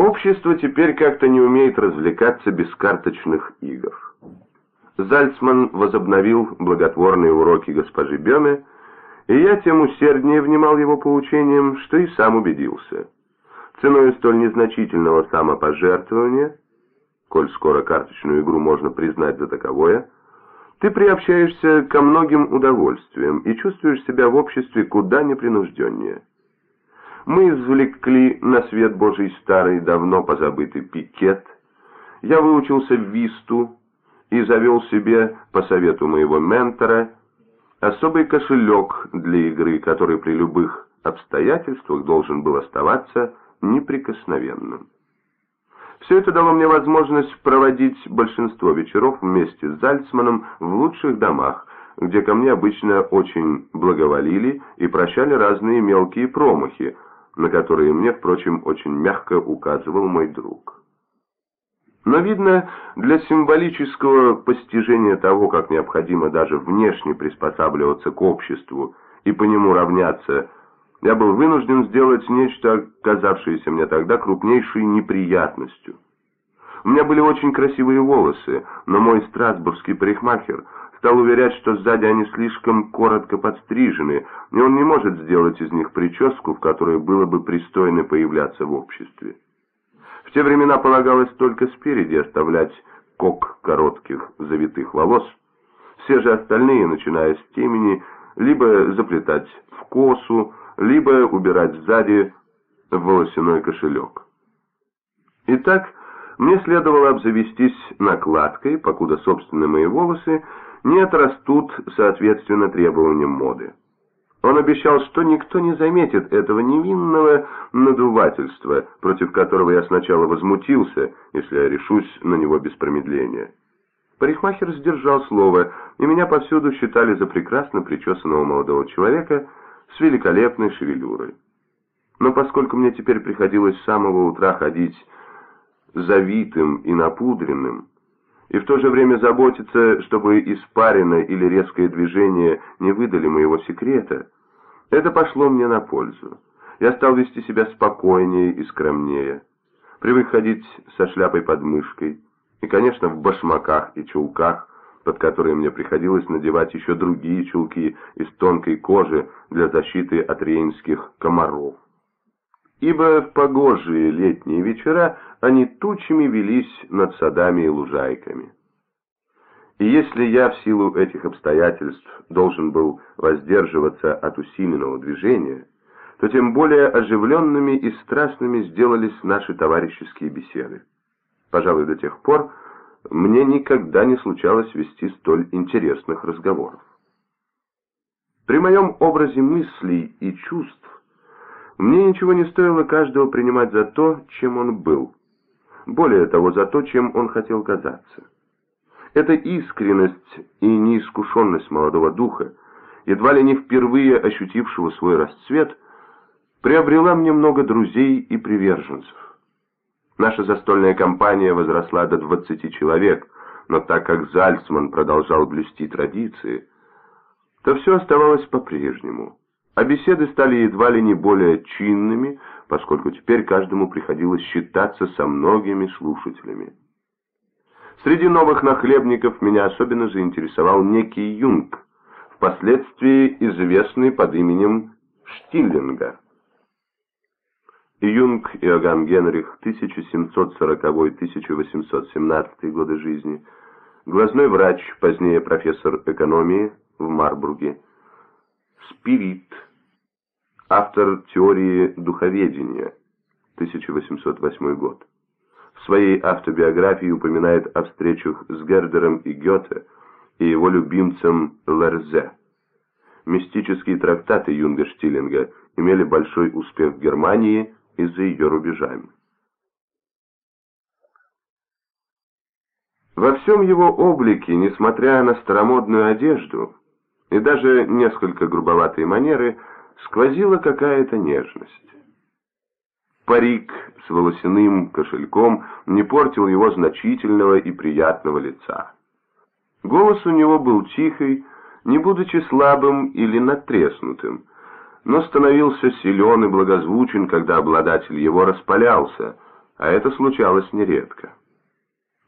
Общество теперь как-то не умеет развлекаться без карточных игр. Зальцман возобновил благотворные уроки госпожи Беме, и я тем усерднее внимал его поучениям, что и сам убедился. Ценой столь незначительного самопожертвования, коль скоро карточную игру можно признать за таковое, ты приобщаешься ко многим удовольствиям и чувствуешь себя в обществе куда непринужденнее. Мы извлекли на свет Божий старый, давно позабытый пикет. Я выучился в висту и завел себе, по совету моего ментора, особый кошелек для игры, который при любых обстоятельствах должен был оставаться неприкосновенным. Все это дало мне возможность проводить большинство вечеров вместе с Зальцманом в лучших домах, где ко мне обычно очень благоволили и прощали разные мелкие промахи, на которые мне, впрочем, очень мягко указывал мой друг. Но, видно, для символического постижения того, как необходимо даже внешне приспосабливаться к обществу и по нему равняться, я был вынужден сделать нечто, казавшееся мне тогда крупнейшей неприятностью. У меня были очень красивые волосы, но мой страсбургский парикмахер стал уверять, что сзади они слишком коротко подстрижены, и он не может сделать из них прическу, в которой было бы пристойно появляться в обществе. В те времена полагалось только спереди оставлять кок коротких завитых волос, все же остальные, начиная с темени, либо заплетать в косу, либо убирать сзади в волосяной кошелек. Итак, мне следовало обзавестись накладкой, покуда собственные мои волосы не отрастут соответственно требованиям моды. Он обещал, что никто не заметит этого невинного надувательства, против которого я сначала возмутился, если я решусь на него без промедления. Парикмахер сдержал слово, и меня повсюду считали за прекрасно причесанного молодого человека с великолепной шевелюрой. Но поскольку мне теперь приходилось с самого утра ходить завитым и напудренным, и в то же время заботиться, чтобы испарина или резкое движение не выдали моего секрета, это пошло мне на пользу. Я стал вести себя спокойнее и скромнее, привык ходить со шляпой под мышкой, и, конечно, в башмаках и чулках, под которые мне приходилось надевать еще другие чулки из тонкой кожи для защиты от рейнских комаров ибо в погожие летние вечера они тучами велись над садами и лужайками. И если я в силу этих обстоятельств должен был воздерживаться от усиленного движения, то тем более оживленными и страстными сделались наши товарищеские беседы. Пожалуй, до тех пор мне никогда не случалось вести столь интересных разговоров. При моем образе мыслей и чувств мне ничего не стоило каждого принимать за то, чем он был. Более того, за то, чем он хотел казаться. Эта искренность и неискушенность молодого духа, едва ли не впервые ощутившего свой расцвет, приобрела мне много друзей и приверженцев. Наша застольная компания возросла до 20 человек, но так как Зальцман продолжал блюсти традиции, то все оставалось по-прежнему а беседы стали едва ли не более чинными, поскольку теперь каждому приходилось считаться со многими слушателями. Среди новых нахлебников меня особенно заинтересовал некий Юнг, впоследствии известный под именем Штиллинга. Юнг Иоганн Генрих, 1740-1817 годы жизни, глазной врач, позднее профессор экономии в Марбурге, Спирит. Автор теории духоведения. 1808 год. В своей автобиографии упоминает о встречах с Гердером и Гёте и его любимцем Лерзе. Мистические трактаты Юнга Штиллинга имели большой успех в Германии и за ее рубежами. Во всем его облике, несмотря на старомодную одежду, и даже несколько грубоватые манеры, сквозила какая-то нежность. Парик с волосяным кошельком не портил его значительного и приятного лица. Голос у него был тихий, не будучи слабым или натреснутым, но становился силен и благозвучен, когда обладатель его распалялся, а это случалось нередко.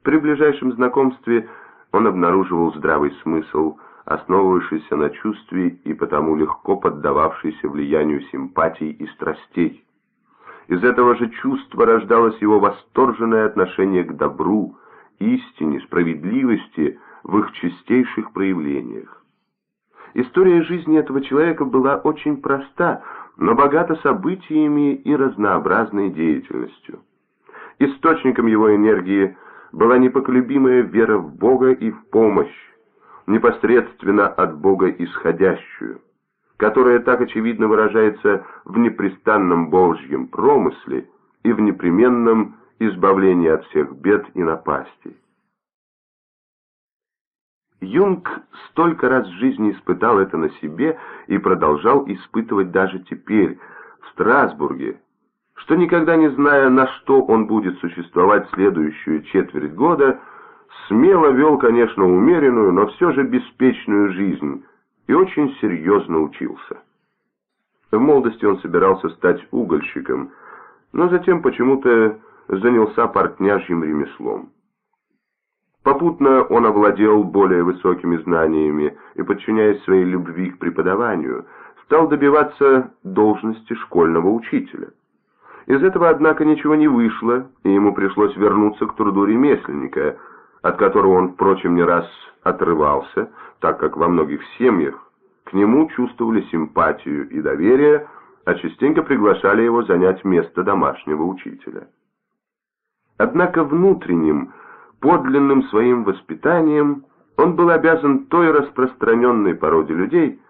При ближайшем знакомстве он обнаруживал здравый смысл, основывавшийся на чувстве и потому легко поддававшийся влиянию симпатий и страстей. Из этого же чувства рождалось его восторженное отношение к добру, истине, справедливости в их чистейших проявлениях. История жизни этого человека была очень проста, но богата событиями и разнообразной деятельностью. Источником его энергии была непоколебимая вера в Бога и в помощь, непосредственно от Бога исходящую, которая так очевидно выражается в непрестанном Божьем промысле и в непременном избавлении от всех бед и напастей. Юнг столько раз в жизни испытал это на себе и продолжал испытывать даже теперь, в Страсбурге, что никогда не зная, на что он будет существовать следующую четверть года, смело вел, конечно, умеренную, но все же беспечную жизнь и очень серьезно учился. В молодости он собирался стать угольщиком, но затем почему-то занялся портняжьим ремеслом. Попутно он овладел более высокими знаниями и, подчиняясь своей любви к преподаванию, стал добиваться должности школьного учителя. Из этого, однако, ничего не вышло, и ему пришлось вернуться к труду ремесленника, от которого он, впрочем, не раз отрывался, так как во многих семьях к нему чувствовали симпатию и доверие, а частенько приглашали его занять место домашнего учителя. Однако внутренним, подлинным своим воспитанием он был обязан той распространенной породе людей,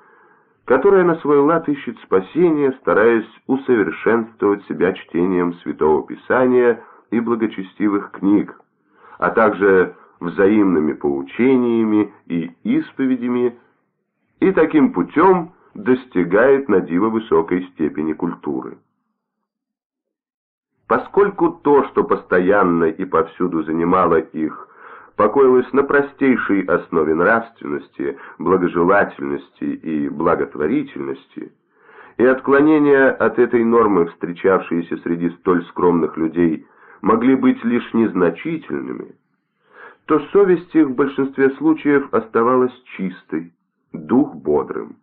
которая на свой лад ищет спасения, стараясь усовершенствовать себя чтением Святого Писания и благочестивых книг, а также взаимными поучениями и исповедями, и таким путем достигает на диво высокой степени культуры. Поскольку то, что постоянно и повсюду занимало их, покоилось на простейшей основе нравственности, благожелательности и благотворительности, и отклонения от этой нормы, встречавшиеся среди столь скромных людей, могли быть лишь незначительными, то совесть их в большинстве случаев оставалась чистой, дух бодрым.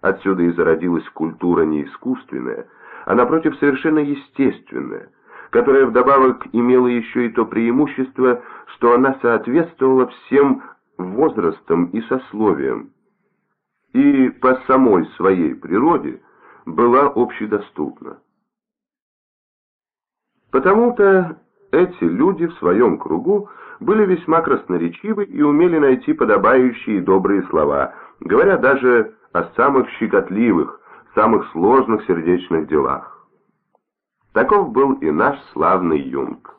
Отсюда и зародилась культура не искусственная, а напротив совершенно естественная, которая вдобавок имела еще и то преимущество, что она соответствовала всем возрастам и сословиям, и по самой своей природе была общедоступна. Потому-то эти люди в своем кругу были весьма красноречивы и умели найти подобающие добрые слова, говоря даже о самых щекотливых, самых сложных сердечных делах. Таков был и наш славный Юнг.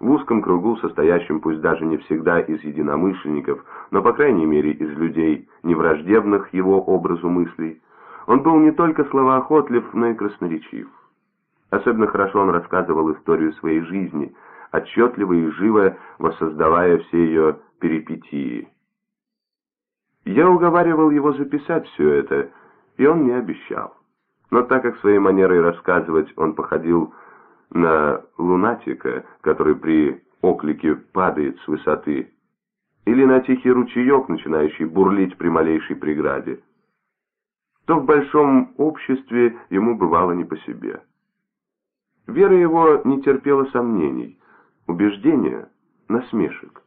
В узком кругу, состоящем пусть даже не всегда из единомышленников, но по крайней мере из людей, невраждебных его образу мыслей, он был не только словоохотлив, но и красноречив. Особенно хорошо он рассказывал историю своей жизни, отчетливо и живо воссоздавая все ее перипетии. Я уговаривал его записать все это, и он не обещал. Но так как своей манерой рассказывать он походил на лунатика, который при оклике падает с высоты, или на тихий ручеек, начинающий бурлить при малейшей преграде, то в большом обществе ему бывало не по себе. Вера его не терпела сомнений, убеждения — насмешек.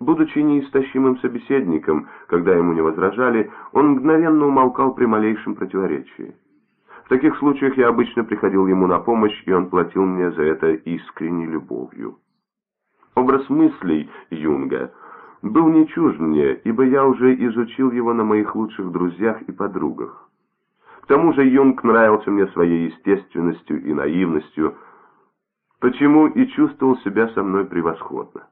Будучи неистощимым собеседником, когда ему не возражали, он мгновенно умолкал при малейшем противоречии. В таких случаях я обычно приходил ему на помощь, и он платил мне за это искренней любовью. Образ мыслей Юнга был не чужд мне, ибо я уже изучил его на моих лучших друзьях и подругах. К тому же Юнг нравился мне своей естественностью и наивностью, почему и чувствовал себя со мной превосходно.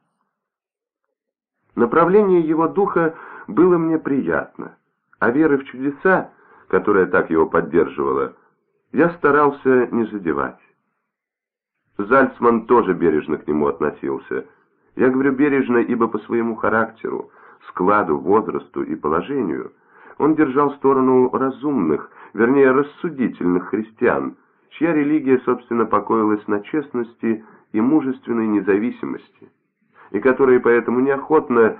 Направление его духа было мне приятно, а веры в чудеса, которая так его поддерживала, я старался не задевать. Зальцман тоже бережно к нему относился. Я говорю бережно, ибо по своему характеру, складу, возрасту и положению он держал сторону разумных, вернее рассудительных христиан, чья религия, собственно, покоилась на честности и мужественной независимости, и которые поэтому неохотно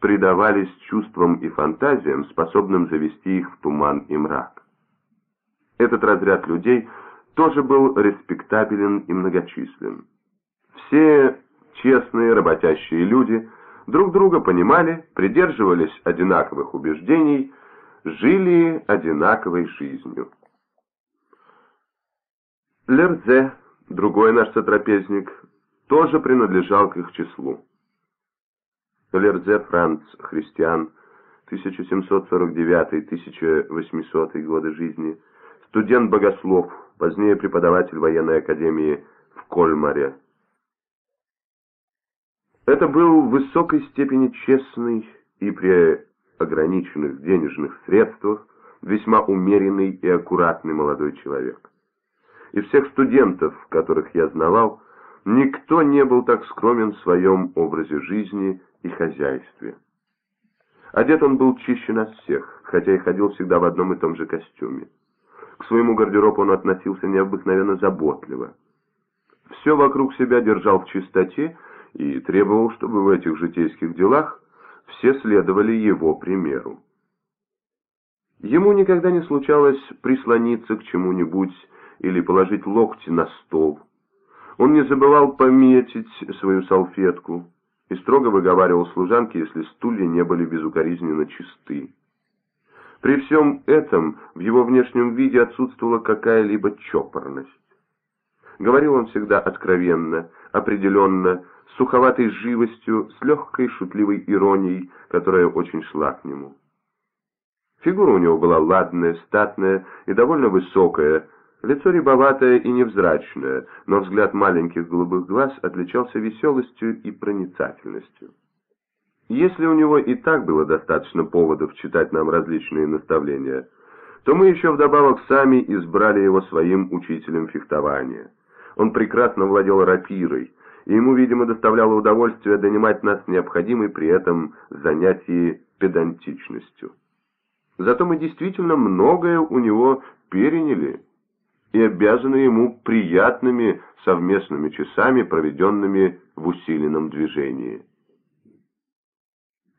предавались чувствам и фантазиям, способным завести их в туман и мрак. Этот разряд людей тоже был респектабелен и многочислен. Все честные, работящие люди друг друга понимали, придерживались одинаковых убеждений, жили одинаковой жизнью. Лерзе, другой наш сотрапезник, тоже принадлежал к их числу. Лерзе Франц, христиан, 1749-1800 годы жизни, студент-богослов, позднее преподаватель военной академии в Кольмаре. Это был в высокой степени честный и при ограниченных денежных средствах весьма умеренный и аккуратный молодой человек. Из всех студентов, которых я знавал, никто не был так скромен в своем образе жизни и хозяйстве. Одет он был чище нас всех, хотя и ходил всегда в одном и том же костюме. К своему гардеробу он относился необыкновенно заботливо. Все вокруг себя держал в чистоте и требовал, чтобы в этих житейских делах все следовали его примеру. Ему никогда не случалось прислониться к чему-нибудь или положить локти на стол. Он не забывал пометить свою салфетку и строго выговаривал служанке, если стулья не были безукоризненно чисты. При всем этом в его внешнем виде отсутствовала какая-либо чопорность. Говорил он всегда откровенно, определенно, с суховатой живостью, с легкой шутливой иронией, которая очень шла к нему. Фигура у него была ладная, статная и довольно высокая, Лицо рябоватое и невзрачное, но взгляд маленьких голубых глаз отличался веселостью и проницательностью. Если у него и так было достаточно поводов читать нам различные наставления, то мы еще вдобавок сами избрали его своим учителем фехтования. Он прекрасно владел рапирой, и ему, видимо, доставляло удовольствие донимать нас необходимой при этом занятии педантичностью. Зато мы действительно многое у него переняли, и обязаны ему приятными совместными часами, проведенными в усиленном движении.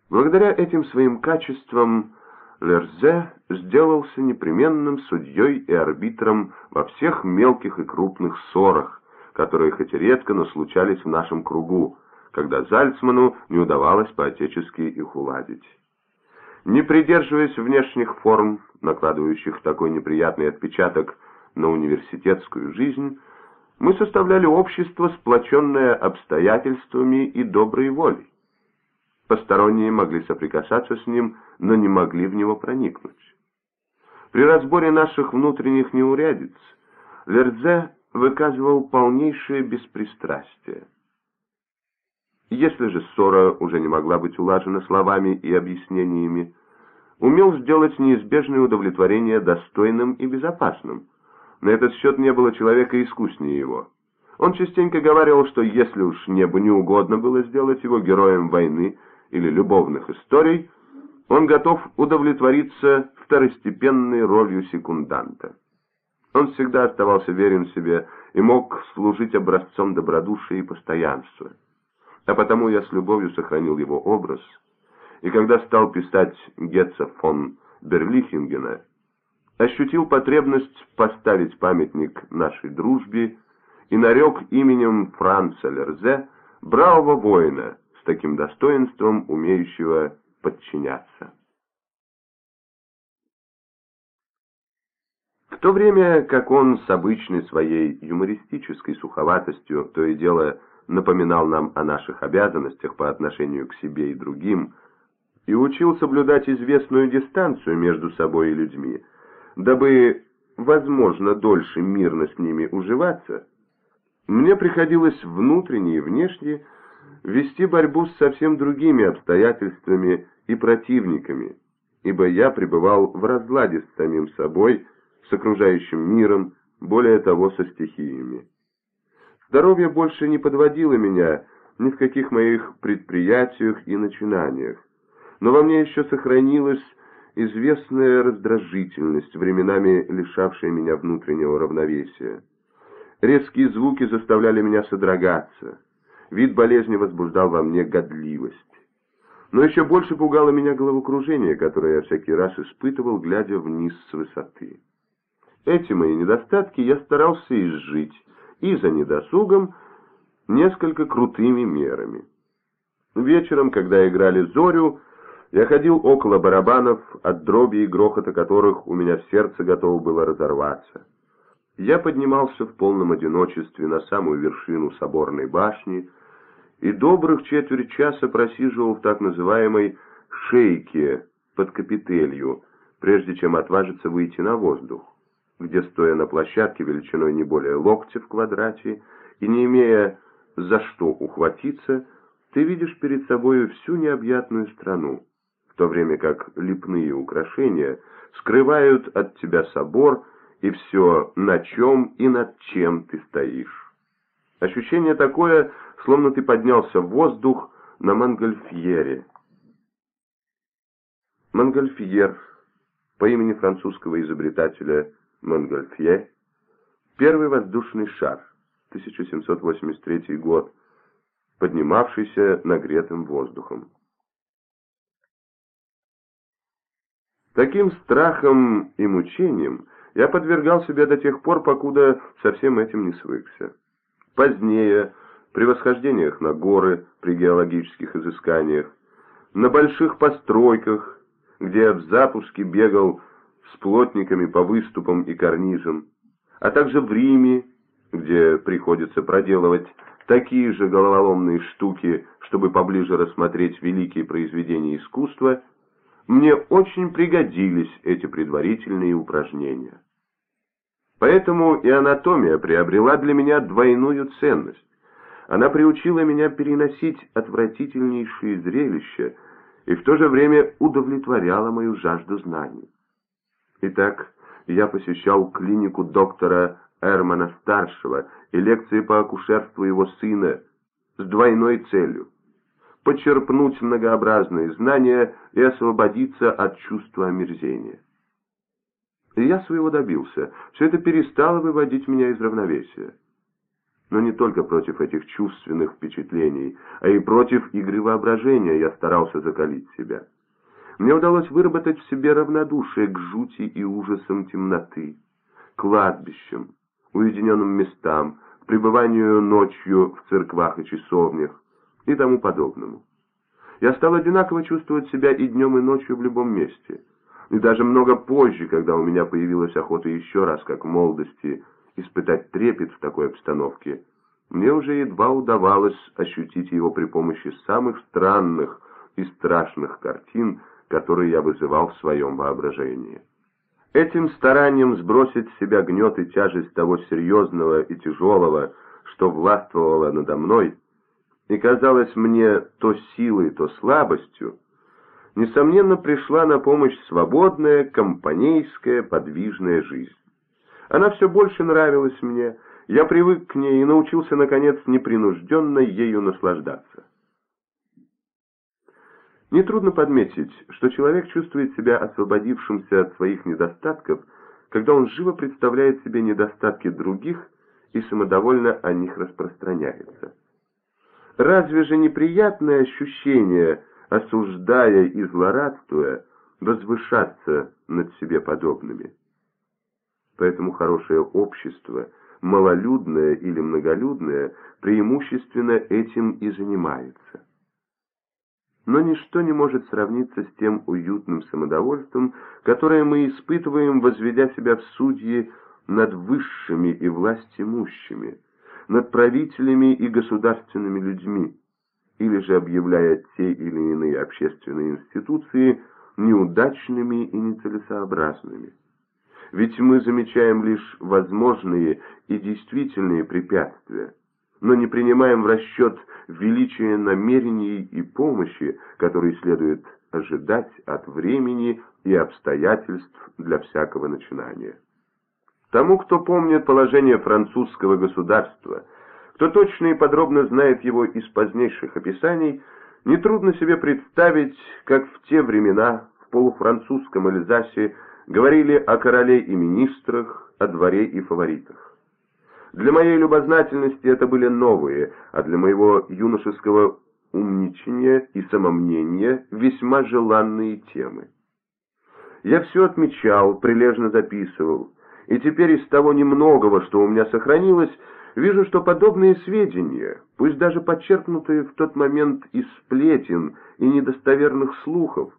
Благодаря этим своим качествам Лерзе сделался непременным судьей и арбитром во всех мелких и крупных ссорах, которые хоть и редко, но случались в нашем кругу, когда Зальцману не удавалось по-отечески их уладить. Не придерживаясь внешних форм, накладывающих такой неприятный отпечаток на университетскую жизнь, мы составляли общество, сплоченное обстоятельствами и доброй волей. Посторонние могли соприкасаться с ним, но не могли в него проникнуть. При разборе наших внутренних неурядиц Лердзе выказывал полнейшее беспристрастие. Если же ссора уже не могла быть улажена словами и объяснениями, умел сделать неизбежное удовлетворение достойным и безопасным – на этот счет не было человека искуснее его. Он частенько говорил, что если уж небу не угодно было сделать его героем войны или любовных историй, он готов удовлетвориться второстепенной ролью секунданта. Он всегда оставался верен себе и мог служить образцом добродушия и постоянства. А потому я с любовью сохранил его образ, и когда стал писать Гетца фон Берлихингена, ощутил потребность поставить памятник нашей дружбе и нарек именем Франца Лерзе бравого воина с таким достоинством, умеющего подчиняться. В то время, как он с обычной своей юмористической суховатостью то и дело напоминал нам о наших обязанностях по отношению к себе и другим, и учил соблюдать известную дистанцию между собой и людьми, дабы, возможно, дольше мирно с ними уживаться, мне приходилось внутренне и внешне вести борьбу с совсем другими обстоятельствами и противниками, ибо я пребывал в разладе с самим собой, с окружающим миром, более того, со стихиями. Здоровье больше не подводило меня ни в каких моих предприятиях и начинаниях, но во мне еще сохранилось известная раздражительность, временами лишавшая меня внутреннего равновесия. Резкие звуки заставляли меня содрогаться. Вид болезни возбуждал во мне годливость. Но еще больше пугало меня головокружение, которое я всякий раз испытывал, глядя вниз с высоты. Эти мои недостатки я старался изжить, и за недосугом несколько крутыми мерами. Вечером, когда играли «Зорю», я ходил около барабанов, от дроби и грохота которых у меня сердце готово было разорваться. Я поднимался в полном одиночестве на самую вершину соборной башни и добрых четверть часа просиживал в так называемой «шейке» под капителью, прежде чем отважиться выйти на воздух, где, стоя на площадке величиной не более локтя в квадрате и не имея за что ухватиться, ты видишь перед собой всю необъятную страну, то время как лепные украшения скрывают от тебя собор и все, на чем и над чем ты стоишь. Ощущение такое, словно ты поднялся в воздух на Монгольфьере. Монгольфьер, по имени французского изобретателя Монгольфье, первый воздушный шар, 1783 год, поднимавшийся нагретым воздухом. Таким страхом и мучением я подвергал себя до тех пор, покуда со всем этим не свыкся. Позднее, при восхождениях на горы, при геологических изысканиях, на больших постройках, где я в запуске бегал с плотниками по выступам и карнизам, а также в Риме, где приходится проделывать такие же головоломные штуки, чтобы поближе рассмотреть великие произведения искусства, мне очень пригодились эти предварительные упражнения. Поэтому и анатомия приобрела для меня двойную ценность. Она приучила меня переносить отвратительнейшие зрелища и в то же время удовлетворяла мою жажду знаний. Итак, я посещал клинику доктора Эрмана-старшего и лекции по акушерству его сына с двойной целью – почерпнуть многообразные знания и освободиться от чувства омерзения. И я своего добился. Все это перестало выводить меня из равновесия. Но не только против этих чувственных впечатлений, а и против игры воображения я старался закалить себя. Мне удалось выработать в себе равнодушие к жути и ужасам темноты, кладбищам, уединенным местам, пребыванию ночью в церквах и часовнях и тому подобному. Я стал одинаково чувствовать себя и днем, и ночью в любом месте. И даже много позже, когда у меня появилась охота еще раз, как в молодости, испытать трепет в такой обстановке, мне уже едва удавалось ощутить его при помощи самых странных и страшных картин, которые я вызывал в своем воображении. Этим старанием сбросить с себя гнет и тяжесть того серьезного и тяжелого, что властвовало надо мной, и казалось мне то силой, то слабостью, несомненно, пришла на помощь свободная, компанейская, подвижная жизнь. Она все больше нравилась мне, я привык к ней и научился, наконец, непринужденно ею наслаждаться. Нетрудно подметить, что человек чувствует себя освободившимся от своих недостатков, когда он живо представляет себе недостатки других и самодовольно о них распространяется. Разве же неприятное ощущение, осуждая и злорадствуя, возвышаться над себе подобными? Поэтому хорошее общество, малолюдное или многолюдное, преимущественно этим и занимается. Но ничто не может сравниться с тем уютным самодовольством, которое мы испытываем, возведя себя в судьи над высшими и властимущими, над правителями и государственными людьми, или же объявляя те или иные общественные институции неудачными и нецелесообразными. Ведь мы замечаем лишь возможные и действительные препятствия, но не принимаем в расчет величие намерений и помощи, которые следует ожидать от времени и обстоятельств для всякого начинания. Тому, кто помнит положение французского государства, кто точно и подробно знает его из позднейших описаний, нетрудно себе представить, как в те времена, в полуфранцузском Эльзасе говорили о короле и министрах, о дворе и фаворитах. Для моей любознательности это были новые, а для моего юношеского умничания и самомнения весьма желанные темы. Я все отмечал, прилежно записывал, и теперь из того немногого, что у меня сохранилось, вижу, что подобные сведения, пусть даже подчеркнутые в тот момент из сплетен и недостоверных слухов,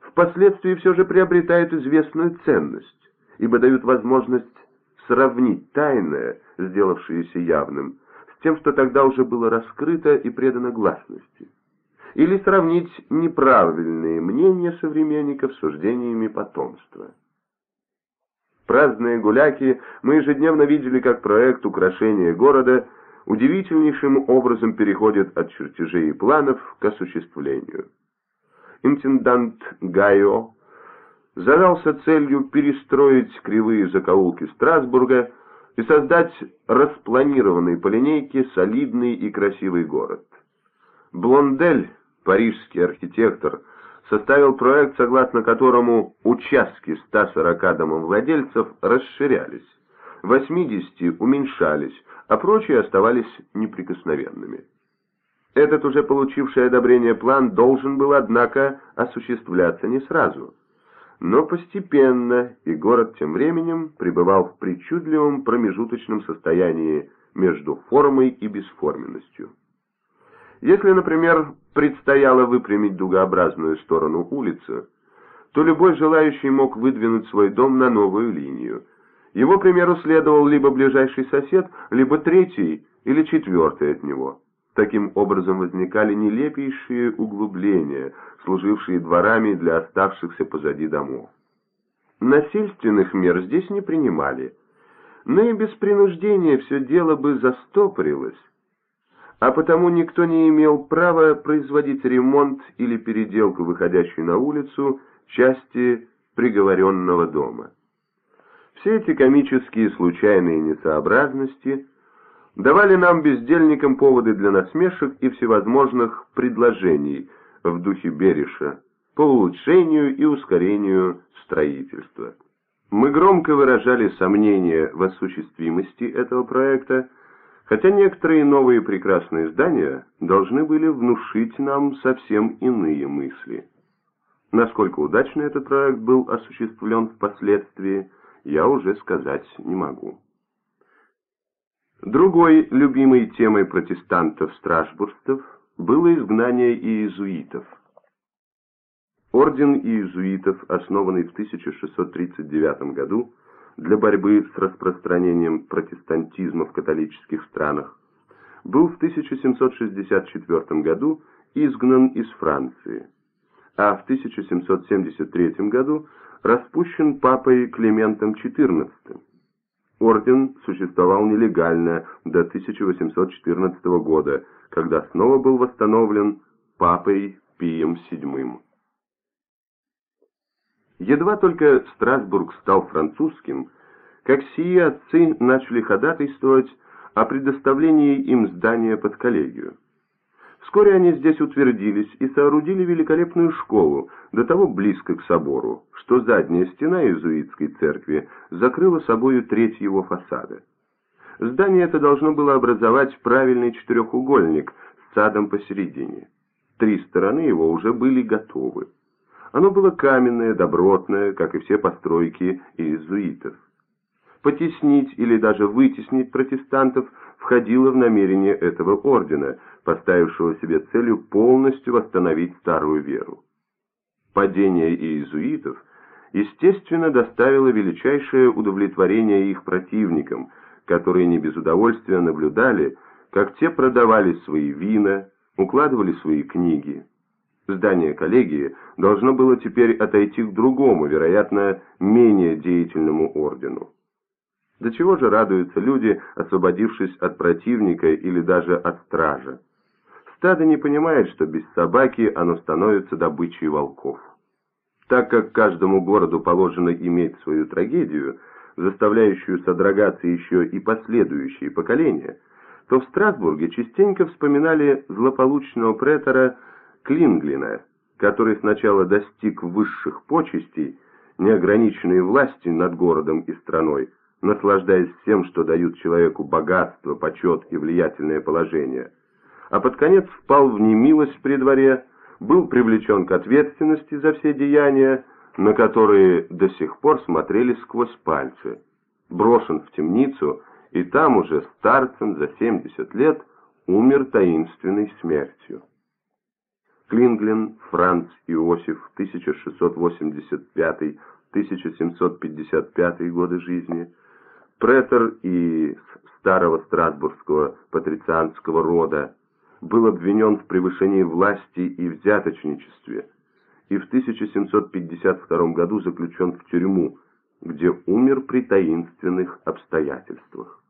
впоследствии все же приобретают известную ценность, ибо дают возможность сравнить тайное, сделавшееся явным, с тем, что тогда уже было раскрыто и предано гласности, или сравнить неправильные мнения современников с суждениями потомства. Праздные гуляки мы ежедневно видели, как проект украшения города удивительнейшим образом переходит от чертежей и планов к осуществлению. Интендант Гайо задался целью перестроить кривые закоулки Страсбурга и создать распланированный по линейке солидный и красивый город. Блондель, парижский архитектор, составил проект, согласно которому участки 140 домовладельцев расширялись, 80 уменьшались, а прочие оставались неприкосновенными. Этот уже получивший одобрение план должен был, однако, осуществляться не сразу, но постепенно, и город тем временем пребывал в причудливом промежуточном состоянии между формой и бесформенностью. Если, например, предстояло выпрямить дугообразную сторону улицы, то любой желающий мог выдвинуть свой дом на новую линию. Его примеру следовал либо ближайший сосед, либо третий или четвертый от него. Таким образом возникали нелепейшие углубления, служившие дворами для оставшихся позади домов. Насильственных мер здесь не принимали, но и без принуждения все дело бы застопорилось, а потому никто не имел права производить ремонт или переделку выходящей на улицу части приговоренного дома. Все эти комические случайные несообразности давали нам, бездельникам, поводы для насмешек и всевозможных предложений в духе Бериша по улучшению и ускорению строительства. Мы громко выражали сомнения в осуществимости этого проекта, хотя некоторые новые прекрасные здания должны были внушить нам совсем иные мысли. Насколько удачно этот проект был осуществлен впоследствии, я уже сказать не могу. Другой любимой темой протестантов-страшбурстов было изгнание иезуитов. Орден иезуитов, основанный в 1639 году, для борьбы с распространением протестантизма в католических странах, был в 1764 году изгнан из Франции, а в 1773 году распущен папой Климентом XIV. Орден существовал нелегально до 1814 года, когда снова был восстановлен папой Пием VII. Едва только Страсбург стал французским, как сии отцы начали ходатайствовать о предоставлении им здания под коллегию. Вскоре они здесь утвердились и соорудили великолепную школу, до того близко к собору, что задняя стена иезуитской церкви закрыла собою треть его фасада. Здание это должно было образовать правильный четырехугольник с садом посередине. Три стороны его уже были готовы. Оно было каменное, добротное, как и все постройки иезуитов. Потеснить или даже вытеснить протестантов входило в намерение этого ордена, поставившего себе целью полностью восстановить старую веру. Падение иезуитов, естественно, доставило величайшее удовлетворение их противникам, которые не без удовольствия наблюдали, как те продавали свои вина, укладывали свои книги. Здание коллегии должно было теперь отойти к другому, вероятно, менее деятельному ордену. До чего же радуются люди, освободившись от противника или даже от стража? Стадо не понимает, что без собаки оно становится добычей волков. Так как каждому городу положено иметь свою трагедию, заставляющую содрогаться еще и последующие поколения, то в Страсбурге частенько вспоминали злополучного претора Клинглина, который сначала достиг высших почестей, неограниченной власти над городом и страной, наслаждаясь всем, что дают человеку богатство, почет и влиятельное положение, а под конец впал в немилость при дворе, был привлечен к ответственности за все деяния, на которые до сих пор смотрели сквозь пальцы, брошен в темницу и там уже старцем за 70 лет умер таинственной смертью. Клинглин Франц Иосиф, 1685-1755 годы жизни, претор и старого страсбургского патрицианского рода, был обвинен в превышении власти и взяточничестве и в 1752 году заключен в тюрьму, где умер при таинственных обстоятельствах.